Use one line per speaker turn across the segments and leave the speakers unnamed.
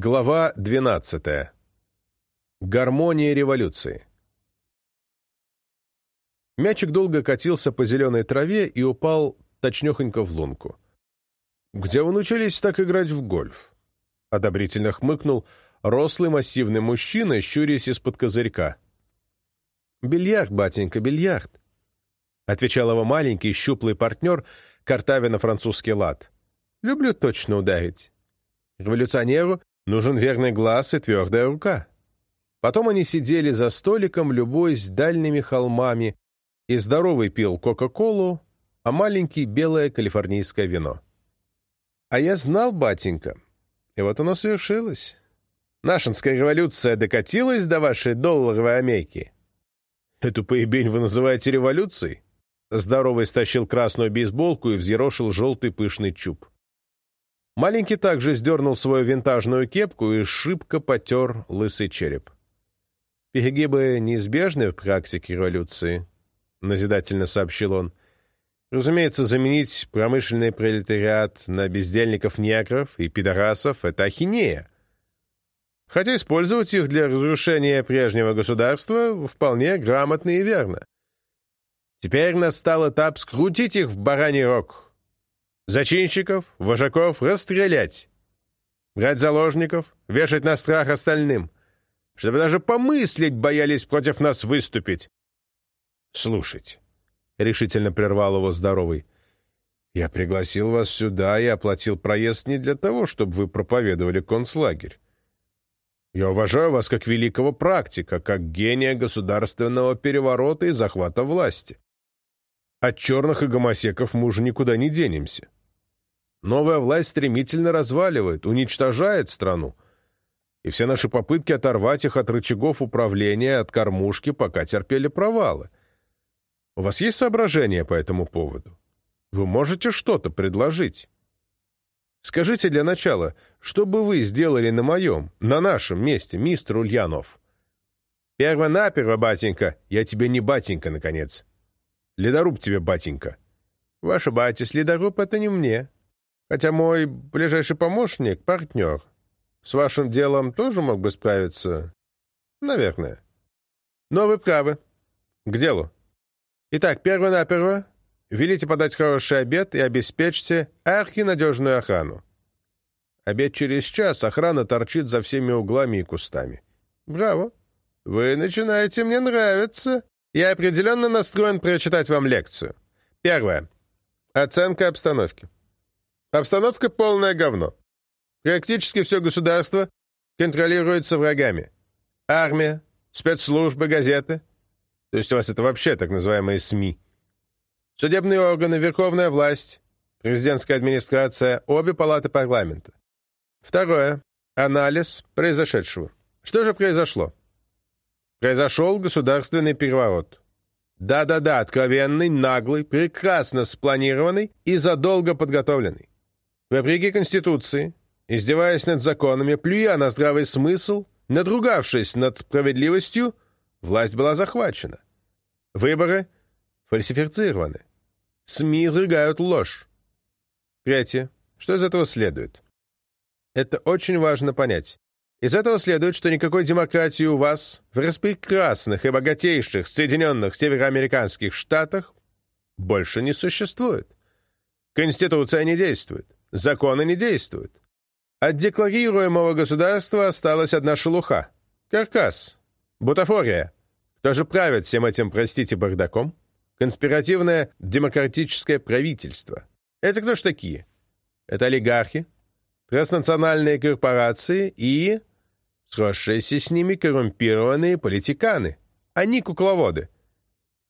Глава 12. Гармония революции. Мячик долго катился по зеленой траве и упал точнехонько в лунку. «Где вы научились так играть в гольф?» — одобрительно хмыкнул рослый массивный мужчина, щурясь из-под козырька. «Бильярд, батенька, бильярд», — отвечал его маленький щуплый партнер, картавя на французский лад. «Люблю точно ударить. Революционеру Нужен верный глаз и твердая рука. Потом они сидели за столиком, любуясь дальними холмами, и здоровый пил Кока-Колу, а маленький — белое калифорнийское вино. А я знал, батенька, и вот оно свершилось. Нашинская революция докатилась до вашей долларовой Америки. Эту поебень вы называете революцией? Здоровый стащил красную бейсболку и взъерошил желтый пышный чуб. Маленький также сдернул свою винтажную кепку и шибко потер лысый череп. «Перегибы неизбежны в практике революции», — назидательно сообщил он. «Разумеется, заменить промышленный пролетариат на бездельников-негров и пидорасов — это ахинея. Хотя использовать их для разрушения прежнего государства вполне грамотно и верно. Теперь настал этап скрутить их в бараний рог» Зачинщиков, вожаков расстрелять. Брать заложников, вешать на страх остальным. Чтобы даже помыслить боялись против нас выступить. Слушайте, — решительно прервал его здоровый, — я пригласил вас сюда и оплатил проезд не для того, чтобы вы проповедовали концлагерь. Я уважаю вас как великого практика, как гения государственного переворота и захвата власти. От черных и гомосеков мы уже никуда не денемся. Новая власть стремительно разваливает, уничтожает страну. И все наши попытки оторвать их от рычагов управления, от кормушки, пока терпели провалы. У вас есть соображения по этому поводу? Вы можете что-то предложить? Скажите для начала, что бы вы сделали на моем, на нашем месте, мистер Ульянов? Перво-наперво, батенька, я тебе не батенька, наконец. Ледоруб тебе, батенька. Ваша батя, ледоруб — это не мне. Хотя мой ближайший помощник — партнер. С вашим делом тоже мог бы справиться? Наверное. Но вы правы. К делу. Итак, перво-наперво велите подать хороший обед и обеспечьте архинадежную охрану. Обед через час, охрана торчит за всеми углами и кустами. Браво. Вы начинаете мне нравиться. Я определенно настроен прочитать вам лекцию. Первое. Оценка обстановки. Обстановка полное говно. Практически все государство контролируется врагами. Армия, спецслужбы, газеты. То есть у вас это вообще так называемые СМИ. Судебные органы, верховная власть, президентская администрация, обе палаты парламента. Второе. Анализ произошедшего. Что же произошло? Произошел государственный переворот. Да-да-да, откровенный, наглый, прекрасно спланированный и задолго подготовленный. Вопреки Конституции, издеваясь над законами, плюя на здравый смысл, надругавшись над справедливостью, власть была захвачена. Выборы фальсифицированы. СМИ изрыгают ложь. Третье. Что из этого следует? Это очень важно понять. Из этого следует, что никакой демократии у вас в распрекрасных и богатейших Соединенных Североамериканских Штатах больше не существует. Конституция не действует. Законы не действуют. От декларируемого государства осталась одна шелуха. Каркас. Бутафория. Кто же правит всем этим, простите, бардаком? Конспиративное демократическое правительство. Это кто ж такие? Это олигархи, транснациональные корпорации и сросшиеся с ними коррумпированные политиканы. Они кукловоды.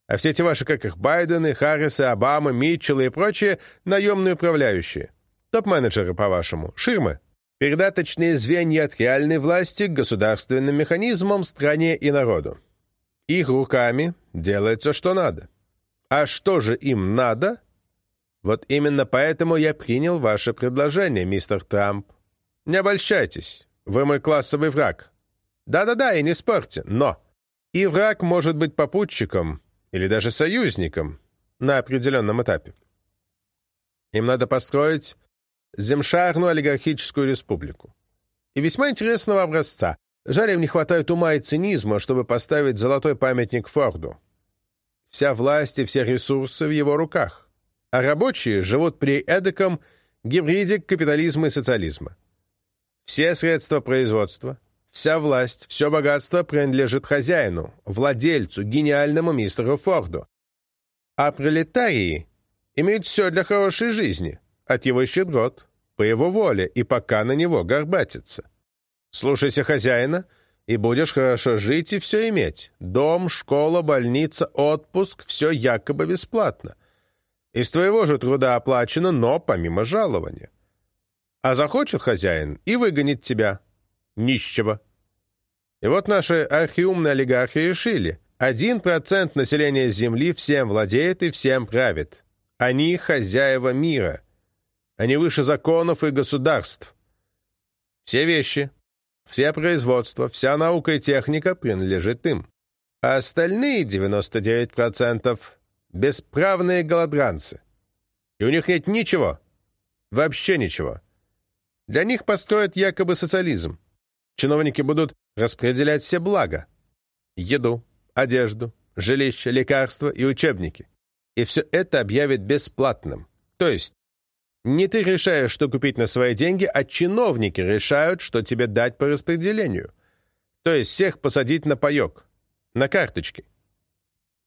А все эти ваши, как их, Байдены, Харрисы, Обама, Митчеллы и прочие, наемные управляющие. Топ-менеджеры, по-вашему, ширмы. Передаточные звенья от реальной власти к государственным механизмам, стране и народу. Их руками делается что надо. А что же им надо? Вот именно поэтому я принял ваше предложение, мистер Трамп. Не обольщайтесь, вы мой классовый враг. Да-да-да, и не спорьте, но... И враг может быть попутчиком или даже союзником на определенном этапе. Им надо построить земшарную олигархическую республику. и весьма интересного образца. Жаль, им не хватает ума и цинизма, чтобы поставить золотой памятник Форду. Вся власть и все ресурсы в его руках. А рабочие живут при эдаком гибриде капитализма и социализма. Все средства производства, вся власть, все богатство принадлежит хозяину, владельцу, гениальному мистеру Форду. А пролетарии имеют все для хорошей жизни, от его щедрот, по его воле и пока на него горбатится. Слушайся хозяина, и будешь хорошо жить и все иметь. Дом, школа, больница, отпуск — все якобы бесплатно. Из твоего же труда оплачено, но помимо жалования. А захочет хозяин и выгонит тебя, нищего. И вот наши архиумные олигархи решили, один процент населения Земли всем владеет и всем правит. Они хозяева мира. Они выше законов и государств. Все вещи, все производства, вся наука и техника принадлежит им. А остальные 99% — бесправные голодранцы. И у них нет ничего. Вообще ничего. Для них построят якобы социализм. Чиновники будут распределять все блага. Еду, одежду, жилище, лекарства и учебники. И все это объявят бесплатным. То есть не ты решаешь, что купить на свои деньги, а чиновники решают, что тебе дать по распределению. То есть всех посадить на паек, на карточки.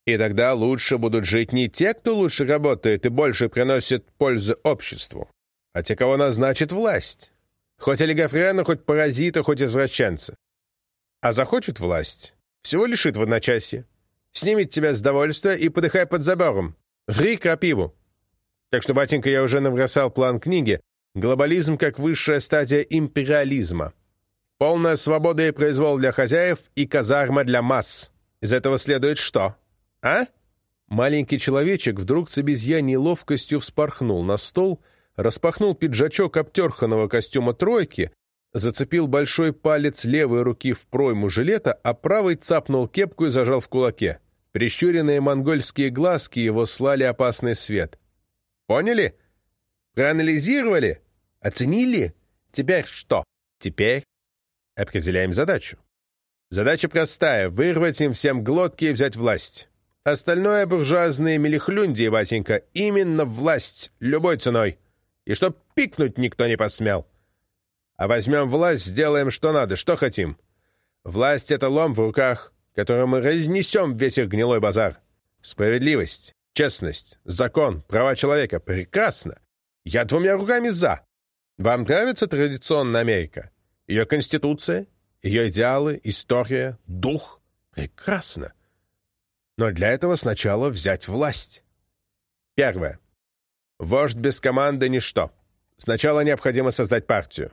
И тогда лучше будут жить не те, кто лучше работает и больше приносит пользу обществу, а те, кого назначит власть. Хоть олигофрены, хоть паразиты, хоть извращенцы. А захочет власть, всего лишит в одночасье. Снимет тебя с довольствия и подыхай под забором. Жри крапиву. Так что, батенька, я уже набросал план книги «Глобализм как высшая стадия империализма». Полная свобода и произвол для хозяев и казарма для масс. Из этого следует что? А? Маленький человечек вдруг с обезьяньей ловкостью вспорхнул на стол, распахнул пиджачок обтерханного костюма тройки, зацепил большой палец левой руки в пройму жилета, а правый цапнул кепку и зажал в кулаке. Прищуренные монгольские глазки его слали опасный свет. Поняли? Проанализировали? Оценили? Теперь что? Теперь определяем задачу. Задача простая — вырвать им всем глотки и взять власть. Остальное — буржуазные мелехлюнди, батенька, именно власть, любой ценой. И чтоб пикнуть никто не посмел. А возьмем власть, сделаем что надо, что хотим. Власть — это лом в руках, которым мы разнесем весь их гнилой базар. Справедливость, Честность, закон, права человека. Прекрасно. Я двумя руками за. Вам нравится традиционная Америка? Ее конституция, ее идеалы, история, дух? Прекрасно. Но для этого сначала взять власть. Первое. Вождь без команды — ничто. Сначала необходимо создать партию.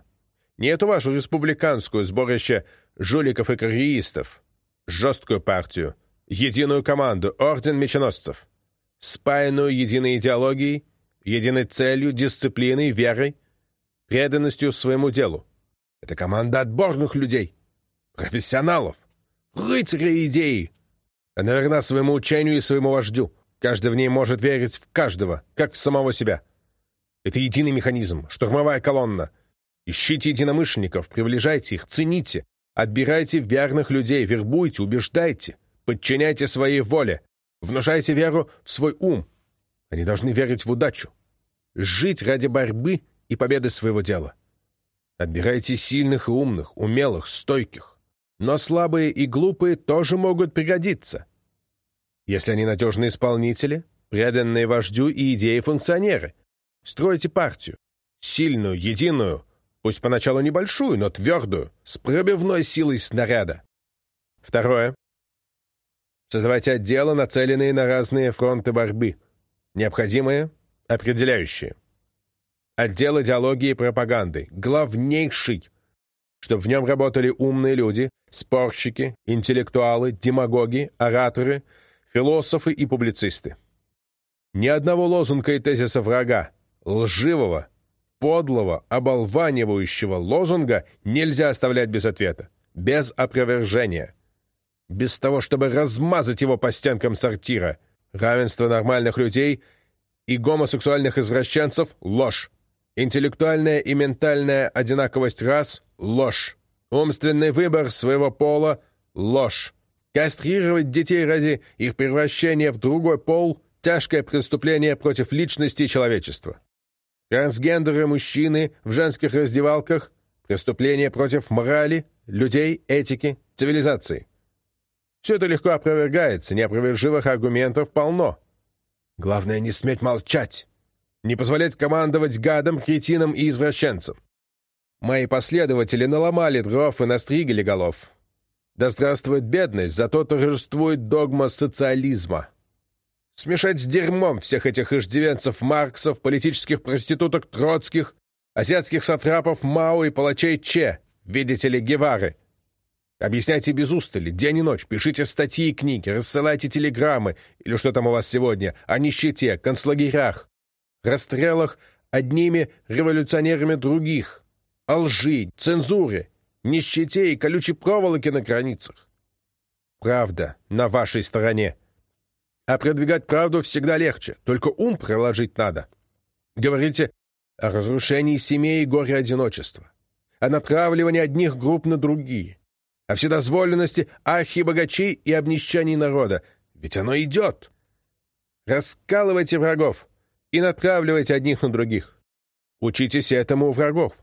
Не эту вашу республиканскую сборище жуликов и карьеристов. Жесткую партию. Единую команду. Орден меченосцев спаянную единой идеологией, единой целью, дисциплиной, верой, преданностью своему делу. Это команда отборных людей, профессионалов, рыцарей идеи. Она верна своему учению и своему вождю. Каждый в ней может верить в каждого, как в самого себя. Это единый механизм, штурмовая колонна. Ищите единомышленников, приближайте их, цените, отбирайте верных людей, вербуйте, убеждайте, подчиняйте своей воле, Внушайте веру в свой ум. Они должны верить в удачу. Жить ради борьбы и победы своего дела. Отбирайте сильных и умных, умелых, стойких. Но слабые и глупые тоже могут пригодиться. Если они надежные исполнители, преданные вождю и идеи функционеры. Стройте партию. Сильную, единую, пусть поначалу небольшую, но твердую, с пробивной силой снаряда. Второе. Создавать отделы, нацеленные на разные фронты борьбы. Необходимые, определяющие. Отдел идеологии и пропаганды. Главнейший. Чтобы в нем работали умные люди, спорщики, интеллектуалы, демагоги, ораторы, философы и публицисты. Ни одного лозунга и тезиса врага, лживого, подлого, оболванивающего лозунга нельзя оставлять без ответа, без опровержения без того, чтобы размазать его по стенкам сортира. Равенство нормальных людей и гомосексуальных извращенцев — ложь. Интеллектуальная и ментальная одинаковость рас — ложь. Умственный выбор своего пола — ложь. Кастрировать детей ради их превращения в другой пол — тяжкое преступление против личности и человечества. Трансгендеры мужчины в женских раздевалках — преступление против морали, людей, этики, цивилизации. Все это легко опровергается, неопровержимых аргументов полно. Главное не сметь молчать, не позволять командовать гадом, кретинам и извращенцам. Мои последователи наломали дров и настригали голов. Да здравствует бедность, зато торжествует догма социализма. Смешать с дерьмом всех этих иждивенцев Марксов, политических проституток Троцких, азиатских сатрапов Мао и палачей Че, видите ли, Гевары. Объясняйте без устали, день и ночь, пишите статьи и книги, рассылайте телеграммы, или что там у вас сегодня, о нищете, концлагерях, расстрелах одними революционерами других, о лжи, цензуре, нищете и колючей проволоке на границах. Правда на вашей стороне. А продвигать правду всегда легче, только ум приложить надо. Говорите о разрушении семей и горе одиночества, о натравливании одних групп на другие, о вседозволенности архибогачей и обнищании народа. Ведь оно идет. Раскалывайте врагов и натравливайте одних на других. Учитесь этому у врагов.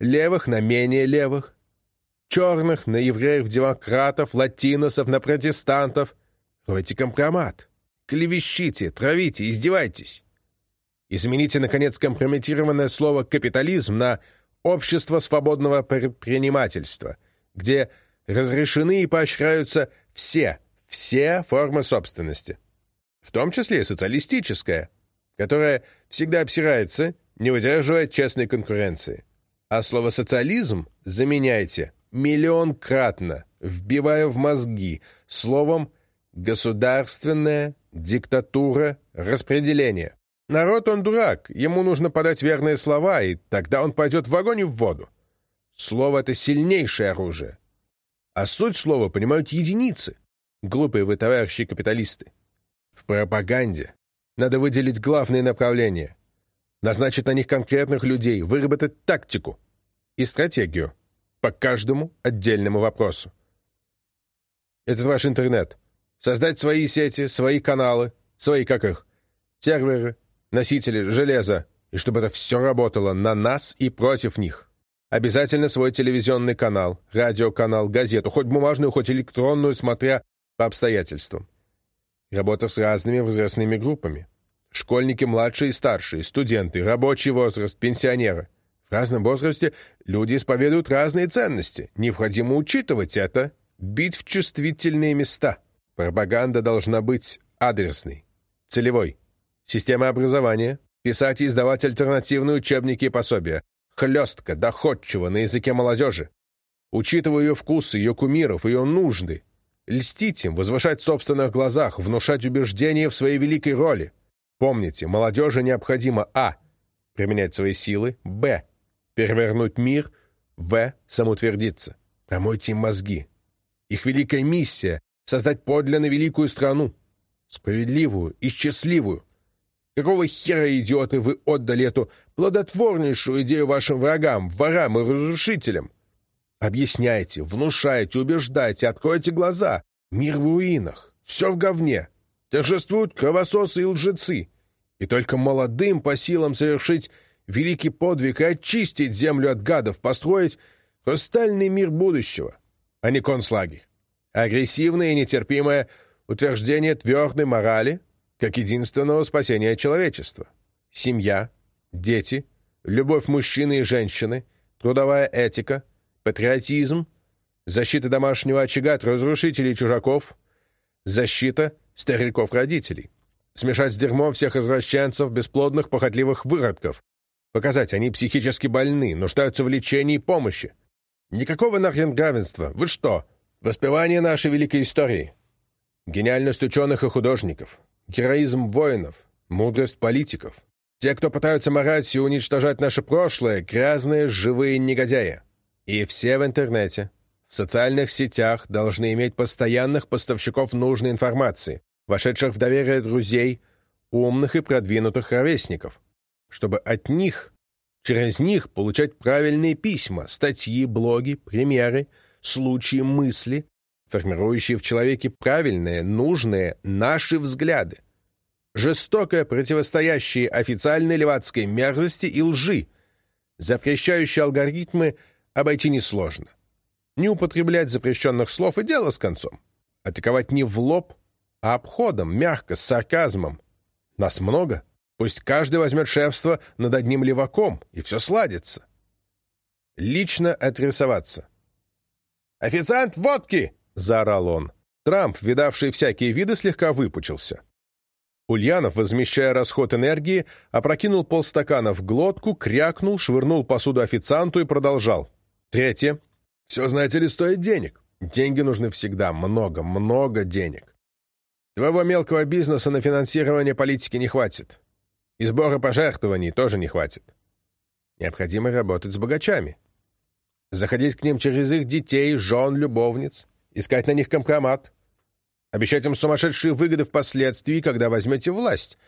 Левых на менее левых, черных на евреев-демократов, латиносов на протестантов — Ройте компромат. Клевещите, травите, издевайтесь. Измените, наконец, компрометированное слово «капитализм» на «общество свободного предпринимательства», где разрешены и поощряются все, все формы собственности, в том числе и социалистическая, которая всегда обсирается, не выдерживая честной конкуренции. А слово «социализм» заменяйте миллионкратно, вбивая в мозги словом Государственная диктатура распределения. Народ он дурак, ему нужно подать верные слова, и тогда он пойдет в огонь и в воду. Слово — это сильнейшее оружие. А суть слова понимают единицы. Глупые вы, товарищи капиталисты. В пропаганде надо выделить главные направления, назначить на них конкретных людей, выработать тактику и стратегию по каждому отдельному вопросу. Этот ваш интернет — Создать свои сети, свои каналы, свои, как их, серверы, носители, железа, и чтобы это все работало на нас и против них. Обязательно свой телевизионный канал, радиоканал, газету, хоть бумажную, хоть электронную, смотря по обстоятельствам. Работа с разными возрастными группами. Школьники младшие и старшие, студенты, рабочий возраст, пенсионеры. В разном возрасте люди исповедуют разные ценности. Необходимо учитывать это, бить в чувствительные места. Пропаганда должна быть адресной, целевой. Система образования, писать и издавать альтернативные учебники и пособия, хлестко, доходчиво, на языке молодежи. Учитывая ее вкусы, ее кумиров, ее нужды. Льстить им, возвышать в собственных глазах, внушать убеждения в своей великой роли. Помните, молодежи необходимо а. применять свои силы, б. перевернуть мир, в. самоутвердиться. Промойте им мозги. Их великая миссия создать подлинно великую страну, справедливую и счастливую. Какого хера, идиоты, вы отдали эту плодотворнейшую идею вашим врагам, ворам и разрушителям? Объясняйте, внушайте, убеждайте, откройте глаза. Мир в руинах, все в говне. Торжествуют кровососы и лжецы. И только молодым по силам совершить великий подвиг и очистить землю от гадов, построить хрустальный мир будущего, а не концлагерь агрессивное и нетерпимое утверждение твердой морали как единственного спасения человечества. Семья, дети, любовь мужчины и женщины, трудовая этика, патриотизм, защита домашнего очага от разрушителей чужаков, защита стариков-родителей. Смешать с дерьмом всех извращенцев, бесплодных, похотливых выродков. Показать, они психически больны, нуждаются в лечении и помощи. Никакого нахрен равенства. Вы что, Воспевание нашей великой истории. Гениальность ученых и художников. Героизм воинов. Мудрость политиков. Те, кто пытаются марать и уничтожать наше прошлое, грязные, живые негодяи. И все в интернете, в социальных сетях должны иметь постоянных поставщиков нужной информации, вошедших в доверие друзей, умных и продвинутых ровесников, чтобы от них через них получать правильные письма, статьи, блоги, примеры, случаи, мысли, формирующие в человеке правильные, нужные, наши взгляды. Жестокое противостоящее официальной левацкой мерзости и лжи, запрещающие алгоритмы обойти несложно. Не употреблять запрещенных слов и дело с концом. Атаковать не в лоб, а обходом, мягко, с сарказмом. Нас много. Пусть каждый возьмет шефство над одним леваком, и все сладится. Лично отрисоваться. «Официант, водки!» — заорал он. Трамп, видавший всякие виды, слегка выпучился. Ульянов, возмещая расход энергии, опрокинул полстакана в глотку, крякнул, швырнул посуду официанту и продолжал. Третье. Все, знаете ли, стоит денег. Деньги нужны всегда. Много, много денег. Твоего мелкого бизнеса на финансирование политики не хватит. И сбора пожертвований тоже не хватит. Необходимо работать с богачами. Заходить к ним через их детей, жен, любовниц, искать на них компромат, обещать им сумасшедшие выгоды впоследствии, когда возьмете власть.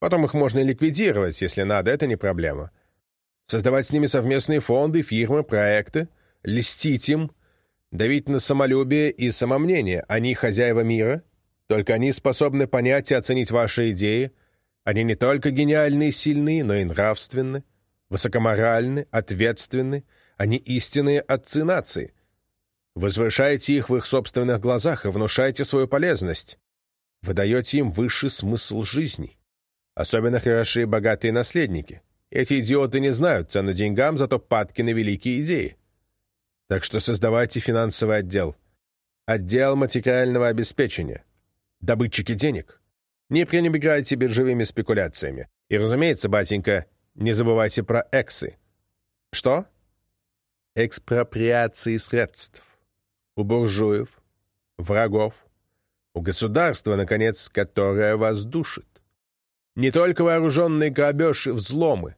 Потом их можно ликвидировать, если надо, это не проблема. Создавать с ними совместные фонды, фирмы, проекты, льстить им, давить на самолюбие и самомнение. Они хозяева мира, только они способны понять и оценить ваши идеи, они не только гениальны и сильны, но и нравственны, высокоморальны, ответственны, они истинные отцы нации. Возвышаете их в их собственных глазах и внушаете свою полезность. Вы даете им высший смысл жизни. Особенно хороши богатые наследники. Эти идиоты не знают цену деньгам, зато падки на великие идеи. Так что создавайте финансовый отдел. Отдел материального обеспечения. Добытчики денег. Не пренебрегайте биржевыми спекуляциями. И, разумеется, батенька, не забывайте про эксы. Что? Экспроприации средств. У буржуев, врагов, у государства, наконец, которое вас душит. Не только вооруженный грабеж и взломы,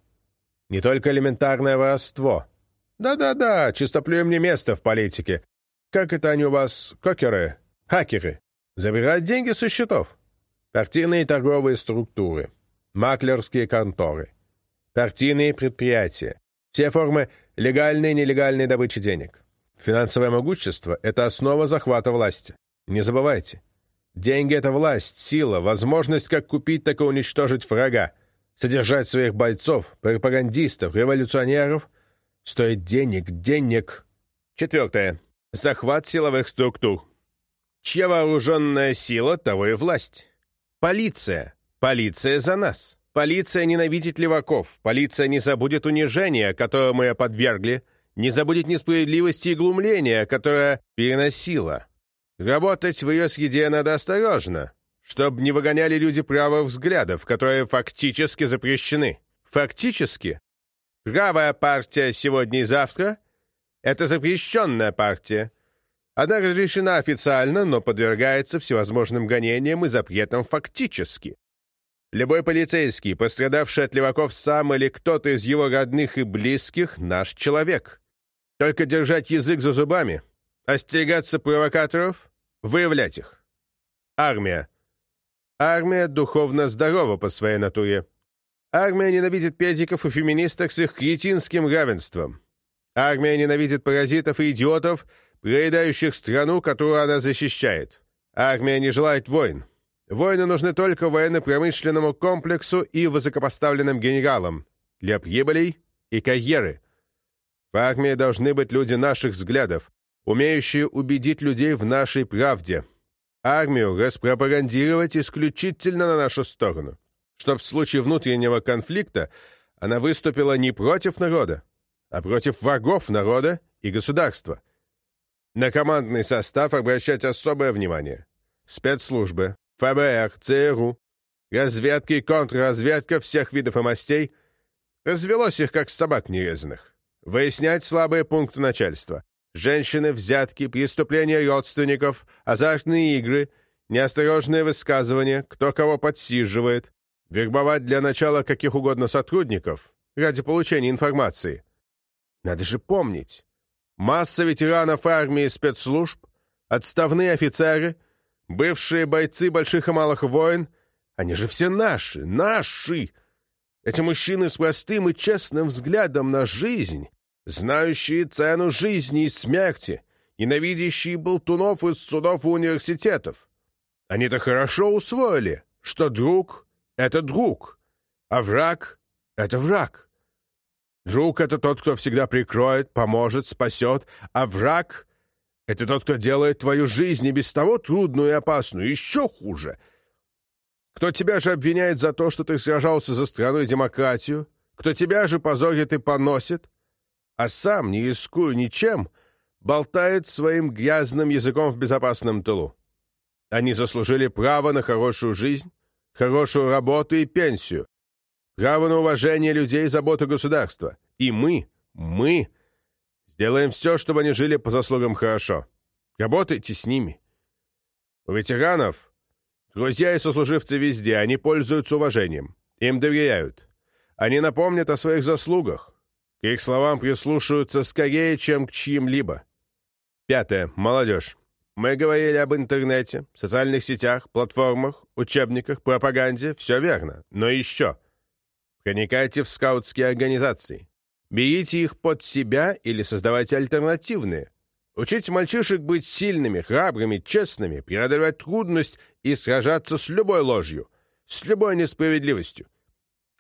не только элементарное воровство. Да-да-да, чистоплюем не место в политике. Как это они у вас, кокеры, хакеры? Забирать деньги со счетов. Партийные торговые структуры, маклерские конторы, партийные предприятия, все формы легальной и нелегальной добычи денег. Финансовое могущество – это основа захвата власти. Не забывайте. Деньги – это власть, сила, возможность как купить, так и уничтожить врага, содержать своих бойцов, пропагандистов, революционеров. Стоит денег, денег. Четвертое. Захват силовых структур. Чья вооруженная сила, того и власть. Полиция. Полиция за нас. Полиция ненавидит леваков. Полиция не забудет унижения, которое мы подвергли, не забудет несправедливости и глумления, которое переносила. Работать в ее среде надо осторожно, чтобы не выгоняли люди правых взглядов, которые фактически запрещены. Фактически. Правая партия сегодня и завтра — это запрещенная партия. Она разрешена официально, но подвергается всевозможным гонениям и запретам фактически. Любой полицейский, пострадавший от леваков сам или кто-то из его родных и близких, наш человек. Только держать язык за зубами, остерегаться провокаторов, выявлять их. Армия. Армия духовно здорова по своей натуре. Армия ненавидит педиков и феминисток с их кретинским равенством. Армия ненавидит паразитов и идиотов, проедающих страну, которую она защищает. Армия не желает войн. Войны нужны только военно-промышленному комплексу и высокопоставленным генералам для прибылей и карьеры. В армии должны быть люди наших взглядов, умеющие убедить людей в нашей правде. Армию распропагандировать исключительно на нашу сторону, чтобы в случае внутреннего конфликта она выступила не против народа, а против врагов народа и государства – на командный состав обращать особое внимание. Спецслужбы, ФБР, ЦРУ, разведка и контрразведка всех видов и мастей развелось их, как собак нерезанных. Выяснять слабые пункты начальства. Женщины, взятки, преступления родственников, азартные игры, неосторожные высказывания, кто кого подсиживает, вербовать для начала каких угодно сотрудников ради получения информации. Надо же помнить, Масса ветеранов армии и спецслужб, отставные офицеры, бывшие бойцы больших и малых войн, они же все наши, наши! Эти мужчины с простым и честным взглядом на жизнь, знающие цену жизни и смерти, ненавидящие болтунов из судов и университетов. Они-то хорошо усвоили, что друг — это друг, а враг — это враг. Друг — это тот, кто всегда прикроет, поможет, спасет, а враг — это тот, кто делает твою жизнь и без того трудную и опасную, еще хуже. Кто тебя же обвиняет за то, что ты сражался за страну и демократию, кто тебя же позорит и поносит, а сам, не рискуя ничем, болтает своим грязным языком в безопасном тылу. Они заслужили право на хорошую жизнь, хорошую работу и пенсию, право на уважение людей и заботу государства. И мы, мы сделаем все, чтобы они жили по заслугам хорошо. Работайте с ними. У ветеранов друзья и сослуживцы везде, они пользуются уважением, им доверяют. Они напомнят о своих заслугах, к их словам прислушаются скорее, чем к чьим-либо. Пятое. Молодежь. Мы говорили об интернете, социальных сетях, платформах, учебниках, пропаганде. Все верно. Но еще. Проникайте в скаутские организации. Берите их под себя или создавайте альтернативные. Учите мальчишек быть сильными, храбрыми, честными, преодолевать трудность и сражаться с любой ложью, с любой несправедливостью.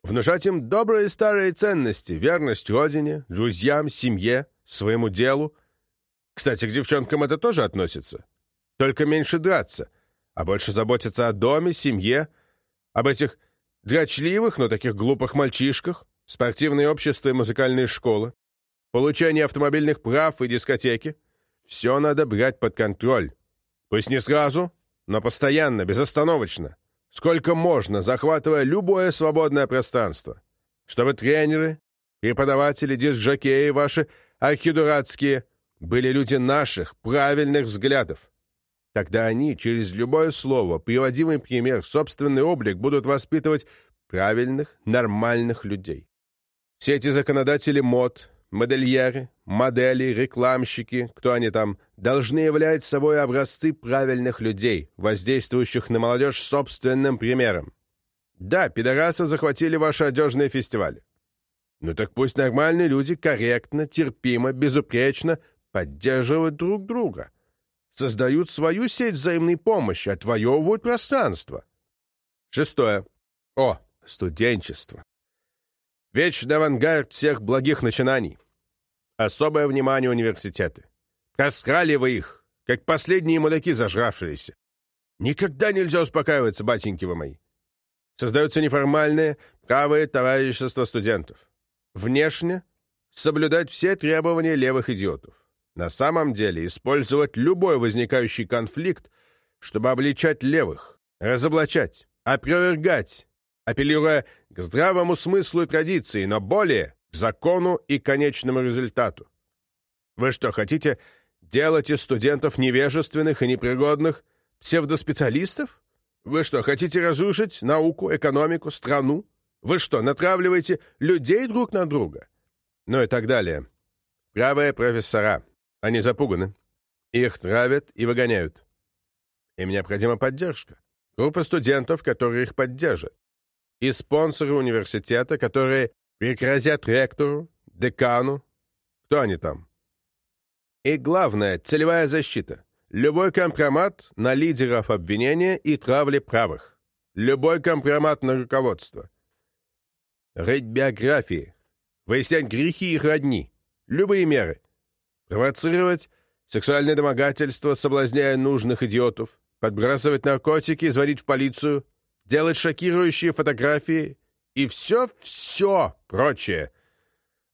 Внушать им добрые старые ценности, верность родине, друзьям, семье, своему делу. Кстати, к девчонкам это тоже относится. Только меньше драться, а больше заботиться о доме, семье, об этих дрочливых, но таких глупых мальчишках, спортивные общества и музыкальные школы, получение автомобильных прав и дискотеки. Все надо брать под контроль. Пусть не сразу, но постоянно, безостановочно. Сколько можно, захватывая любое свободное пространство. Чтобы тренеры, преподаватели, дисжокеи ваши архидурацкие были люди наших, правильных взглядов. Тогда они через любое слово, приводимый пример, собственный облик будут воспитывать правильных, нормальных людей. Все эти законодатели мод, модельеры, модели, рекламщики, кто они там, должны являть собой образцы правильных людей, воздействующих на молодежь собственным примером. Да, пидорасы захватили ваши одежные фестивали. Ну так пусть нормальные люди корректно, терпимо, безупречно поддерживают друг друга, создают свою сеть взаимной помощи, отвоевывают пространство. Шестое. О, студенчество. Вечный авангард всех благих начинаний. Особое внимание университеты. Таскали вы их, как последние мудаки зажравшиеся. Никогда нельзя успокаиваться, батеньки вы мои. Создается неформальное правое товарищество студентов. Внешне соблюдать все требования левых идиотов. На самом деле использовать любой возникающий конфликт, чтобы обличать левых, разоблачать, опровергать, апеллируя к здравому смыслу и традиции, но более закону и конечному результату. Вы что, хотите делать из студентов невежественных и непригодных псевдоспециалистов? Вы что, хотите разрушить науку, экономику, страну? Вы что, натравливаете людей друг на друга? Ну и так далее. Правые профессора. Они запуганы. Их травят и выгоняют. Им необходима поддержка. Группа студентов, которые их поддержат и спонсоры университета, которые пригрозят ректору, декану, кто они там. И главное, целевая защита. Любой компромат на лидеров обвинения и травли правых. Любой компромат на руководство. Рыть биографии. Выяснять грехи их родни. Любые меры. Провоцировать сексуальное домогательство, соблазняя нужных идиотов. Подбрасывать наркотики, звонить в полицию делать шокирующие фотографии и все-все прочее.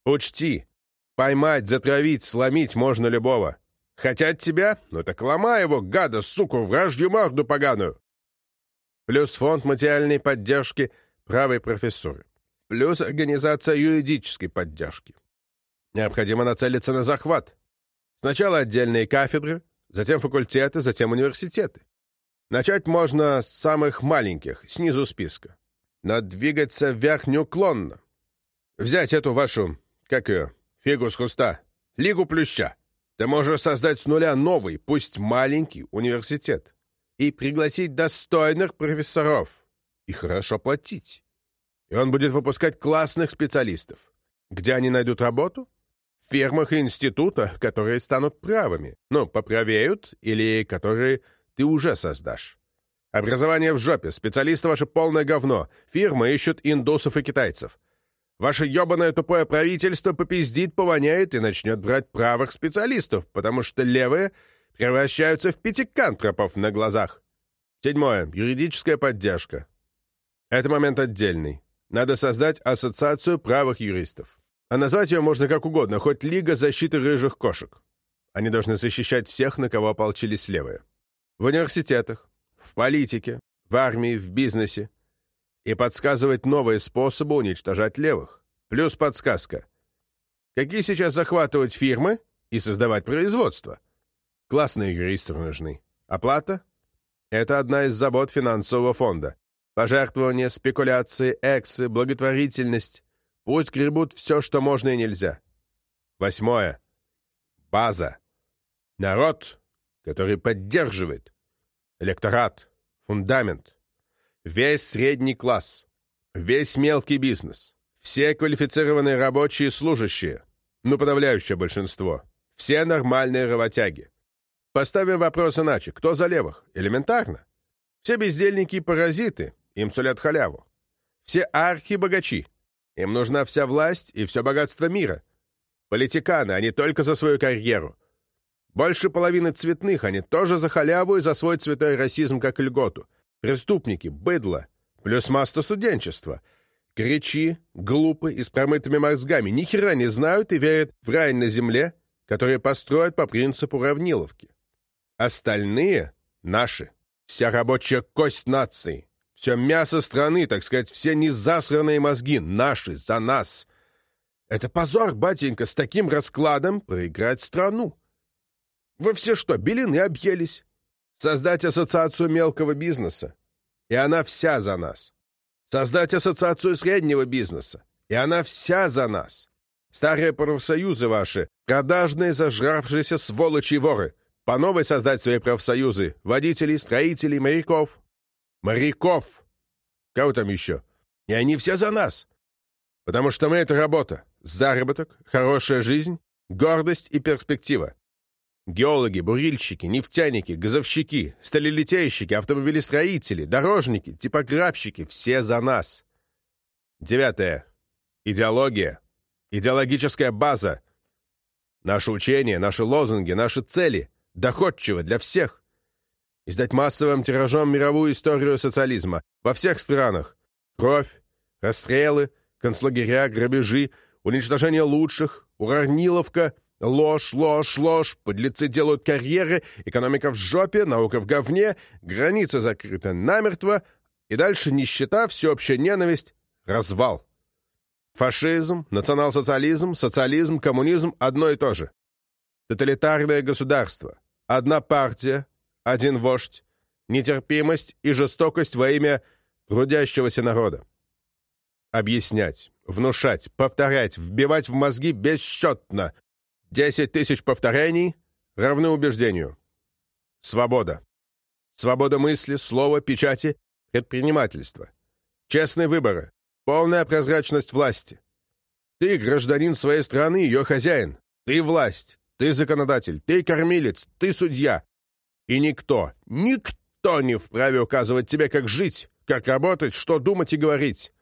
Учти, поймать, затравить, сломить можно любого. Хотят тебя? Ну так ломай его, гада, суку, вражью морду поганую. Плюс фонд материальной поддержки правой профессуры. Плюс организация юридической поддержки. Необходимо нацелиться на захват. Сначала отдельные кафедры, затем факультеты, затем университеты. Начать можно с самых маленьких, снизу списка. Надо двигаться вверх неуклонно. Взять эту вашу, как ее, фигу с куста, Лигу Плюща. Ты можешь создать с нуля новый, пусть маленький, университет. И пригласить достойных профессоров. И хорошо платить. И он будет выпускать классных специалистов. Где они найдут работу? В фирмах и институтах, которые станут правыми. Ну, поправеют, или которые ты уже создашь. Образование в жопе, специалисты ваше полное говно. Фирмы ищут индусов и китайцев. Ваше ебаное тупое правительство попиздит, повоняет и начнет брать правых специалистов, потому что левые превращаются в пятикантропов на глазах. Седьмое. Юридическая поддержка. Это момент отдельный. Надо создать ассоциацию правых юристов. А назвать ее можно как угодно, хоть Лига защиты рыжих кошек. Они должны защищать всех, на кого ополчились левые. В университетах, в политике, в армии, в бизнесе. И подсказывать новые способы уничтожать левых. Плюс подсказка. Какие сейчас захватывать фирмы и создавать производство? Классные юристы нужны. Оплата? Это одна из забот финансового фонда. Пожертвования, спекуляции, эксы, благотворительность. Пусть гребут все, что можно и нельзя. Восьмое. База. Народ, который поддерживает. Электорат. Фундамент. Весь средний класс. Весь мелкий бизнес. Все квалифицированные рабочие и служащие. Ну, подавляющее большинство. Все нормальные работяги. Поставим вопрос иначе. Кто за левых? Элементарно. Все бездельники и паразиты. Им сулят халяву. Все архи-богачи. Им нужна вся власть и все богатство мира. Политиканы, они только за свою карьеру. Больше половины цветных, они тоже за халяву и за свой цветой расизм как льготу. Преступники, быдло, плюс масса студенчества. Кричи, глупы и с промытыми мозгами, ни хера не знают и верят в рай на земле, которые построят по принципу равниловки. Остальные — наши. Вся рабочая кость нации. Все мясо страны, так сказать, все незасранные мозги. Наши, за нас. Это позор, батенька, с таким раскладом проиграть страну. Вы все что, белины объелись? Создать ассоциацию мелкого бизнеса. И она вся за нас. Создать ассоциацию среднего бизнеса. И она вся за нас. Старые профсоюзы ваши, продажные зажравшиеся сволочи и воры. По новой создать свои профсоюзы. Водителей, строителей, моряков. Моряков! Кого там еще? И они все за нас. Потому что мы — это работа, заработок, хорошая жизнь, гордость и перспектива. Геологи, бурильщики, нефтяники, газовщики, сталелитейщики, автомобилестроители, дорожники, типографщики — все за нас. Девятое. Идеология. Идеологическая база. Наше учение, наши лозунги, наши цели — доходчиво для всех. Издать массовым тиражом мировую историю социализма во всех странах. Кровь, расстрелы, концлагеря, грабежи, уничтожение лучших, уравниловка, ложь, ложь, ложь, подлецы делают карьеры, экономика в жопе, наука в говне, граница закрыта намертво, и дальше нищета, всеобщая ненависть, развал. Фашизм, национал-социализм, социализм, коммунизм — одно и то же. Тоталитарное государство. Одна партия, один вождь, нетерпимость и жестокость во имя трудящегося народа. Объяснять, внушать, повторять, вбивать в мозги бесчетно. Десять тысяч повторений равны убеждению. Свобода. Свобода мысли, слова, печати, предпринимательства. Честные выборы. Полная прозрачность власти. Ты гражданин своей страны, ее хозяин. Ты власть. Ты законодатель, ты кормилец, ты судья. И никто, никто не вправе указывать тебе, как жить, как работать, что думать и говорить.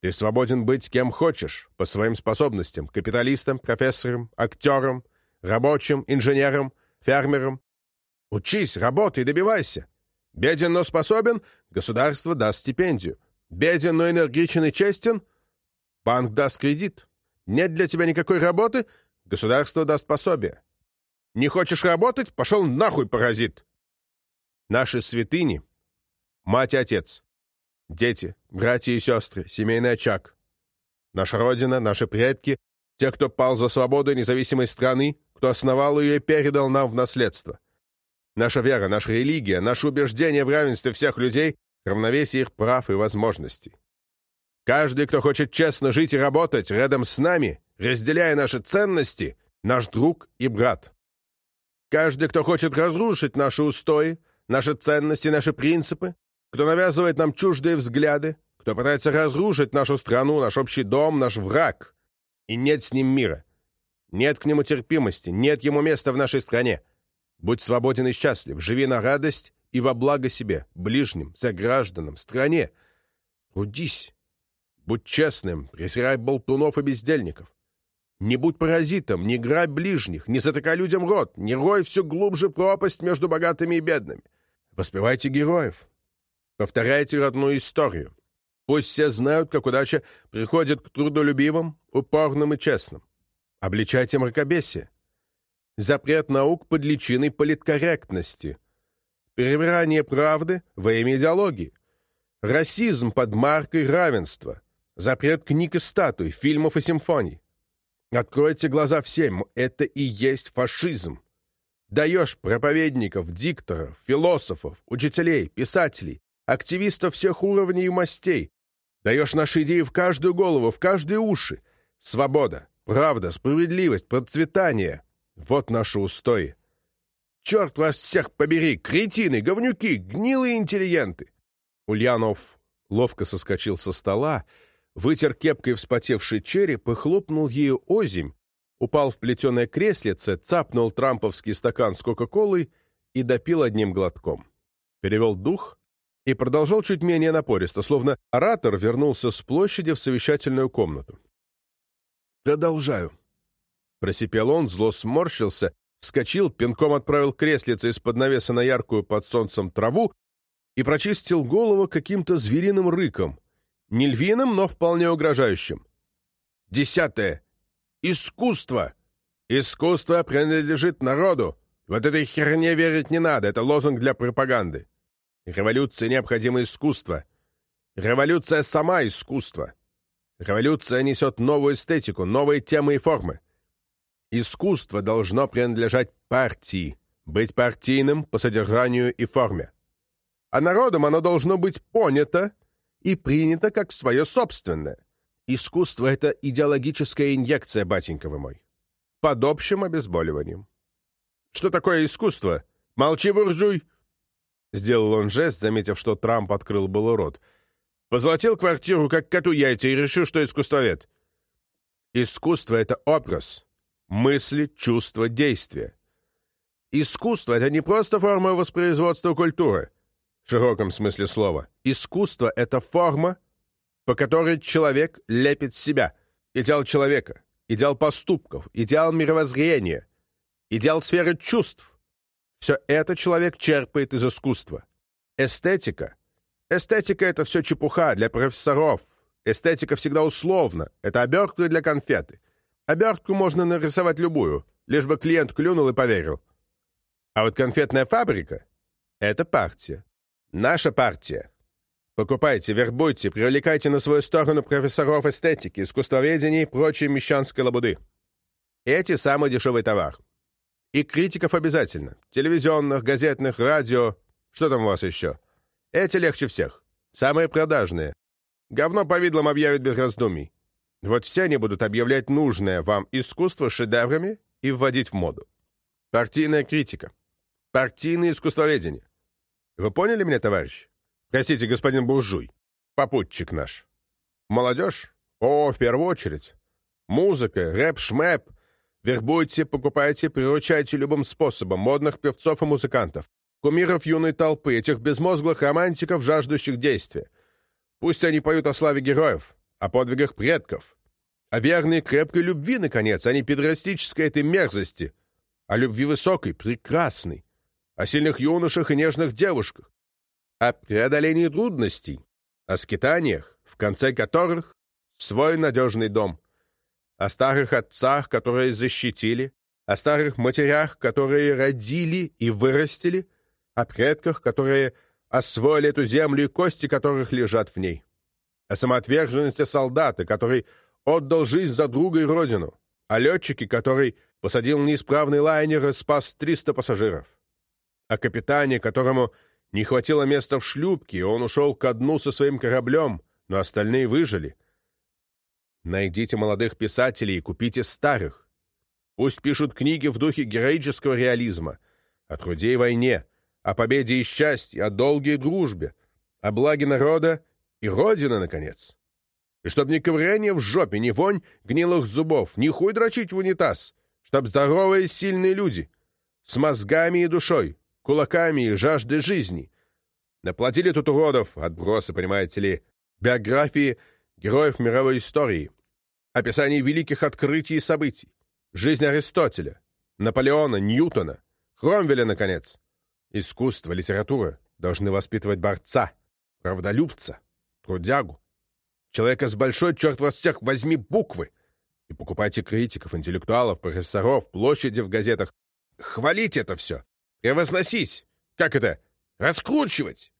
Ты свободен быть кем хочешь, по своим способностям, капиталистом, профессором, актером, рабочим, инженером, фермером. Учись, работай, добивайся. Беден, но способен, государство даст стипендию. Беден, но энергичен и честен, банк даст кредит. Нет для тебя никакой работы, Государство даст пособие. Не хочешь работать? Пошел нахуй, паразит! Наши святыни — мать и отец, дети, братья и сестры, семейный очаг. Наша Родина, наши предки, те, кто пал за свободу независимой страны, кто основал ее и передал нам в наследство. Наша вера, наша религия, наше убеждение в равенстве всех людей, равновесии их прав и возможностей. Каждый, кто хочет честно жить и работать рядом с нами, разделяя наши ценности, наш друг и брат. Каждый, кто хочет разрушить наши устои, наши ценности, наши принципы, кто навязывает нам чуждые взгляды, кто пытается разрушить нашу страну, наш общий дом, наш враг. И нет с ним мира. Нет к нему терпимости, нет ему места в нашей стране. Будь свободен и счастлив, живи на радость и во благо себе, ближним, согражданам, стране. Трудись, будь честным, презирай болтунов и бездельников. Не будь паразитом, не грабь ближних, не затыкай людям рот, не рой все глубже пропасть между богатыми и бедными. Воспевайте героев. Повторяйте родную историю. Пусть все знают, как удача приходит к трудолюбивым, упорным и честным. Обличайте мракобесие. Запрет наук под личиной политкорректности. Перевирание правды во имя идеологии. Расизм под маркой равенства. Запрет книг и статуй, фильмов и симфоний. Откройте глаза всем, это и есть фашизм. Даешь проповедников, дикторов, философов, учителей, писателей, активистов всех уровней и мастей. Даешь наши идеи в каждую голову, в каждые уши. Свобода, правда, справедливость, процветание — вот наши устои. Черт вас всех побери, кретины, говнюки, гнилые интеллигенты! Ульянов ловко соскочил со стола, вытер кепкой вспотевший череп и хлопнул ею озимь, упал в плетеное креслице, цапнул трамповский стакан с кока-колой и допил одним глотком. Перевел дух и продолжал чуть менее напористо, словно оратор вернулся с площади в совещательную комнату. «Продолжаю», — просипел он, зло сморщился, вскочил, пинком отправил креслице из-под навеса на яркую под солнцем траву и прочистил голову каким-то звериным рыком, не львиным, но вполне угрожающим. Десятое. Искусство. Искусство принадлежит народу. Вот этой херне верить не надо, это лозунг для пропаганды. Революция необходимо искусство. Революция сама искусство. Революция несет новую эстетику, новые темы и формы. Искусство должно принадлежать партии, быть партийным по содержанию и форме. А народом оно должно быть понято и принято как свое собственное. Искусство — это идеологическая инъекция, батенька вы мой. Под общим обезболиванием. Что такое искусство? Молчи, буржуй! Сделал он жест, заметив, что Трамп открыл было рот. Позолотил квартиру, как коту яйца, и решил, что искусствовед. Искусство — это образ. Мысли, чувства, действия. Искусство — это не просто форма воспроизводства культуры в широком смысле слова. Искусство — это форма, по которой человек лепит себя. Идеал человека, идеал поступков, идеал мировоззрения, идеал сферы чувств. Все это человек черпает из искусства. Эстетика. Эстетика — это все чепуха для профессоров. Эстетика всегда условна. Это обертка для конфеты. Обертку можно нарисовать любую, лишь бы клиент клюнул и поверил. А вот конфетная фабрика — это партия. Наша партия. Покупайте, вербуйте, привлекайте на свою сторону профессоров эстетики, искусствоведения и прочей мещанской лабуды. Эти самый дешевый товар. И критиков обязательно. Телевизионных, газетных, радио. Что там у вас еще? Эти легче всех. Самые продажные. Говно повидлом объявят без раздумий. Вот все они будут объявлять нужное вам искусство шедеврами и вводить в моду. Партийная критика. Партийное искусствоведение. Вы поняли меня, товарищ? Простите, господин буржуй. Попутчик наш. Молодежь? О, в первую очередь. Музыка, рэп-шмэп. Вербуйте, покупайте, приручайте любым способом модных певцов и музыкантов, кумиров юной толпы, этих безмозглых романтиков, жаждущих действия. Пусть они поют о славе героев, о подвигах предков, о верной крепкой любви, наконец, а не педрастической этой мерзости, о любви высокой, прекрасной, о сильных юношах и нежных девушках, о преодолении трудностей, о скитаниях, в конце которых свой надежный дом, о старых отцах, которые защитили, о старых матерях, которые родили и вырастили, о предках, которые освоили эту землю и кости которых лежат в ней, о самоотверженности солдата, который отдал жизнь за друга и родину, о летчике, который посадил неисправный лайнер и спас 300 пассажиров о капитане, которому не хватило места в шлюпке, и он ушел ко дну со своим кораблем, но остальные выжили. Найдите молодых писателей и купите старых. Пусть пишут книги в духе героического реализма, о труде и войне, о победе и счастье, о долгой дружбе, о благе народа И Родина, наконец. И чтоб ни ковыряние в жопе, ни вонь гнилых зубов, ни хуй дрочить в унитаз. Чтоб здоровые сильные люди. С мозгами и душой, кулаками и жаждой жизни. Наплатили тут уродов, отбросы, понимаете ли, биографии героев мировой истории, описание великих открытий и событий, жизнь Аристотеля, Наполеона, Ньютона, Кромвеля, наконец. Искусство, литература должны воспитывать борца, правдолюбца, трудягу, человека с большой, черт вас всех, возьми буквы, и покупайте критиков, интеллектуалов, профессоров, площади в газетах. Хвалить это все, превозносить. Как это? Раскручивать.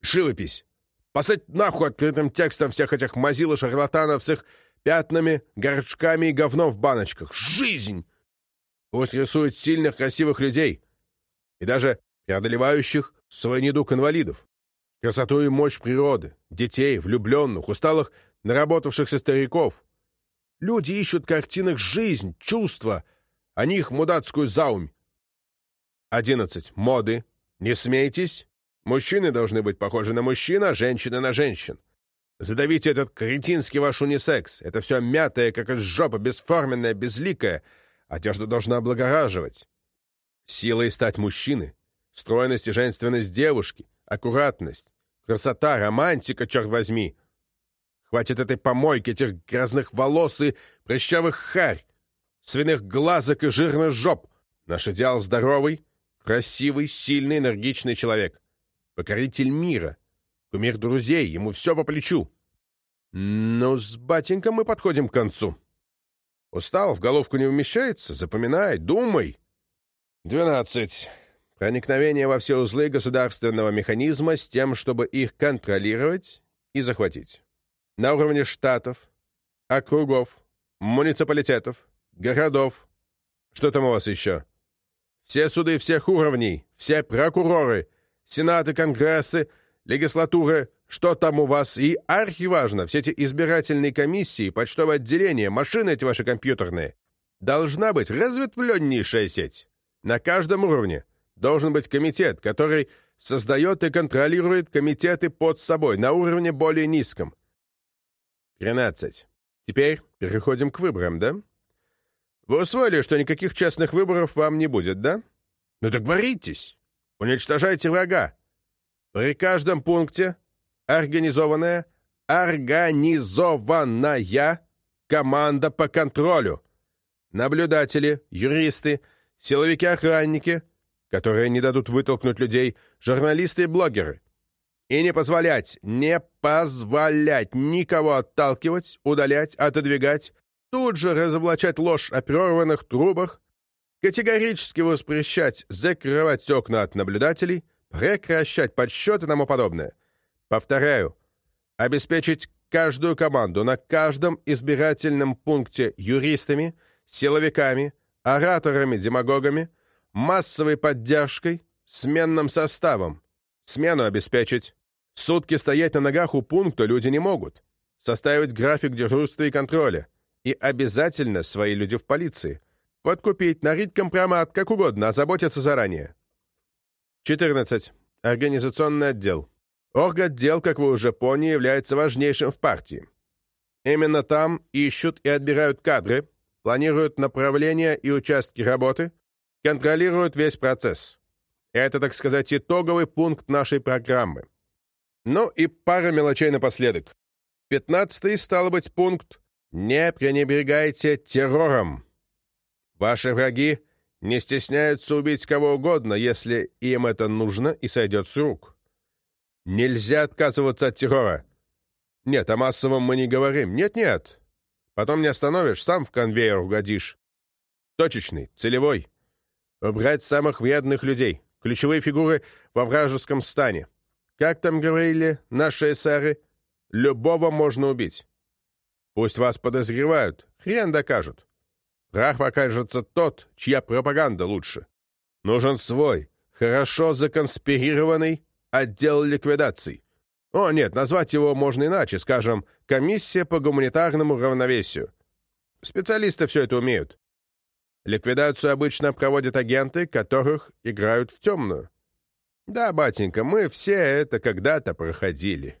Живопись. Послать нахуй открытым текстом всех этих мазил и шарлатанов с их пятнами, горшками и говном в баночках. Жизнь! Пусть рисуют сильных, красивых людей. И даже преодолевающих свой недуг инвалидов. Красоту и мощь природы, детей, влюбленных, усталых, наработавшихся стариков. Люди ищут в картинах жизнь, чувства, а не их мудацкую заумь. 11. Моды. Не смейтесь. Мужчины должны быть похожи на мужчин, а женщины на женщин. Задавите этот кретинский ваш унисекс. Это все мятое, как из жопы, бесформенное, безликое. Одежда должна облагораживать. Силой стать мужчины. Стройность и женственность девушки. Аккуратность. Красота, романтика, черт возьми. Хватит этой помойки, этих грязных волос и прыщавых харь, свиных глазок и жирных жоп. Наш идеал здоровый, красивый, сильный, энергичный человек покоритель мира, кумир друзей, ему все по плечу. Но с батеньком мы подходим к концу. Устал, в головку не вмещается? Запоминай, думай. Двенадцать. Проникновение во все узлы государственного механизма с тем, чтобы их контролировать и захватить. На уровне штатов, округов, муниципалитетов, городов. Что там у вас еще? Все суды всех уровней, все прокуроры — сенаты, конгрессы, легислатуры, что там у вас, и архиважно, все эти избирательные комиссии, почтовое отделение, машины эти ваши компьютерные. Должна быть разветвленнейшая сеть. На каждом уровне должен быть комитет, который создает и контролирует комитеты под собой на уровне более низком. 13. Теперь переходим к выборам, да? Вы усвоили, что никаких честных выборов вам не будет, да? Ну так боритесь. Уничтожайте врага. При каждом пункте организованная, организованная команда по контролю. Наблюдатели, юристы, силовики-охранники, которые не дадут вытолкнуть людей, журналисты и блогеры. И не позволять, не позволять никого отталкивать, удалять, отодвигать, тут же разоблачать ложь о прерванных трубах, Категорически воспрещать закрывать окна от наблюдателей, прекращать подсчет и тому подобное. Повторяю, обеспечить каждую команду на каждом избирательном пункте юристами, силовиками, ораторами-демагогами, массовой поддержкой, сменным составом. Смену обеспечить. Сутки стоять на ногах у пункта люди не могут. Составить график дежурства и контроля. И обязательно свои люди в полиции – Подкупить, нарить компромат, как угодно, озаботиться заранее. 14. Организационный отдел. Орготдел, как вы уже поняли, является важнейшим в партии. Именно там ищут и отбирают кадры, планируют направления и участки работы, контролируют весь процесс. Это, так сказать, итоговый пункт нашей программы. Ну и пара мелочей напоследок. Пятнадцатый, стало быть, пункт «Не пренебрегайте террором». Ваши враги не стесняются убить кого угодно, если им это нужно и сойдет с рук. Нельзя отказываться от террора. Нет, о массовом мы не говорим. Нет-нет. Потом не остановишь, сам в конвейер угодишь. Точечный, целевой. Убрать самых вредных людей, ключевые фигуры во вражеском стане. Как там говорили наши эсеры, любого можно убить. Пусть вас подозревают, хрен докажут. Прав окажется тот, чья пропаганда лучше. Нужен свой, хорошо законспирированный отдел ликвидаций. О, нет, назвать его можно иначе, скажем, комиссия по гуманитарному равновесию. Специалисты все это умеют. Ликвидацию обычно проводят агенты, которых играют в темную. Да, батенька, мы все это когда-то проходили.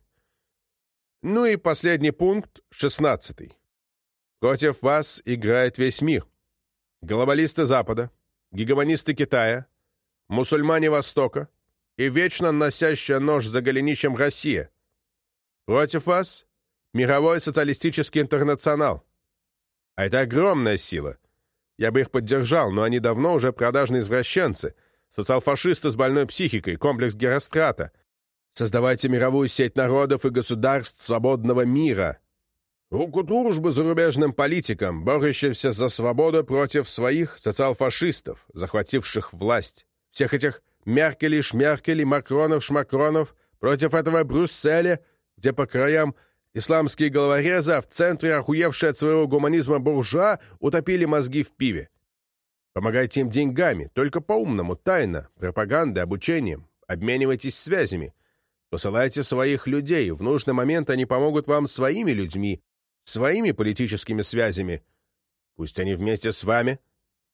Ну и последний пункт, шестнадцатый. Против вас играет весь мир. Глобалисты Запада, гегемонисты Китая, мусульмане Востока и вечно носящая нож за голенищем Россия. Против вас мировой социалистический интернационал. А это огромная сила. Я бы их поддержал, но они давно уже продажные извращенцы, социал-фашисты с больной психикой, комплекс Герострата. Создавайте мировую сеть народов и государств свободного мира. Руку дружбы зарубежным политикам, борющимся за свободу против своих социал-фашистов, захвативших власть. Всех этих Меркелей, Шмеркелей, Макронов, Шмакронов против этого Брюсселя, где по краям исламские головорезы, а в центре охуевшие от своего гуманизма буржуа утопили мозги в пиве. Помогайте им деньгами, только по-умному, тайно, пропагандой, обучением. Обменивайтесь связями. Посылайте своих людей, в нужный момент они помогут вам своими людьми, своими политическими связями. Пусть они вместе с вами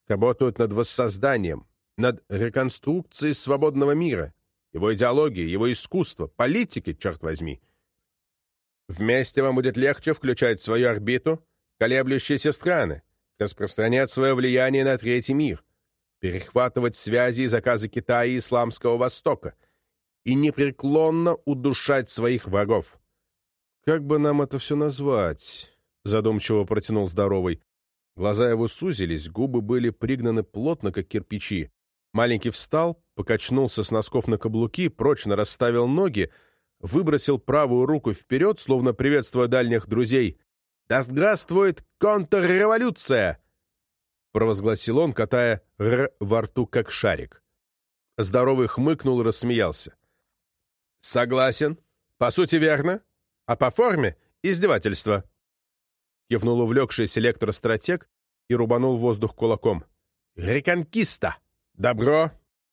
работают над воссозданием, над реконструкцией свободного мира, его идеологии, его искусства, политики, черт возьми. Вместе вам будет легче включать в свою орбиту колеблющиеся страны, распространять свое влияние на третий мир, перехватывать связи и заказы Китая и Исламского Востока и непреклонно удушать своих врагов. «Как бы нам это все назвать?» — задумчиво протянул здоровый. Глаза его сузились, губы были пригнаны плотно, как кирпичи. Маленький встал, покачнулся с носков на каблуки, прочно расставил ноги, выбросил правую руку вперед, словно приветствуя дальних друзей. «Да здравствует контрреволюция!» — провозгласил он, катая «р» во рту, как шарик. Здоровый хмыкнул и рассмеялся. «Согласен. По сути, верно. А по форме — издевательство». Кивнул увлекшийся электростратег и рубанул воздух кулаком. «Реконкиста! Добро!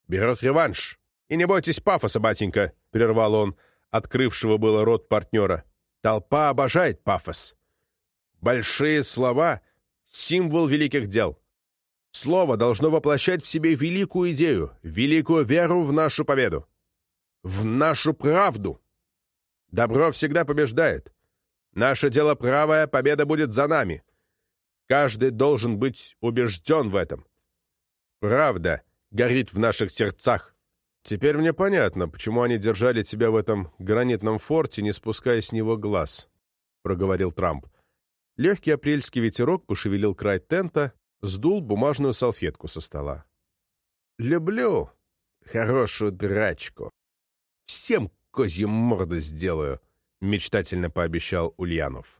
Берет реванш! И не бойтесь пафоса, батенька!» — прервал он, открывшего было рот партнера. «Толпа обожает пафос. Большие слова — символ великих дел. Слово должно воплощать в себе великую идею, великую веру в нашу победу. В нашу правду. Добро всегда побеждает. Наше дело правое, победа будет за нами. Каждый должен быть убежден в этом. Правда горит в наших сердцах. Теперь мне понятно, почему они держали тебя в этом гранитном форте, не спуская с него глаз, — проговорил Трамп. Легкий апрельский ветерок пошевелил край тента, сдул бумажную салфетку со стола. «Люблю хорошую драчку. Всем козьим морды сделаю», — мечтательно пообещал Ульянов.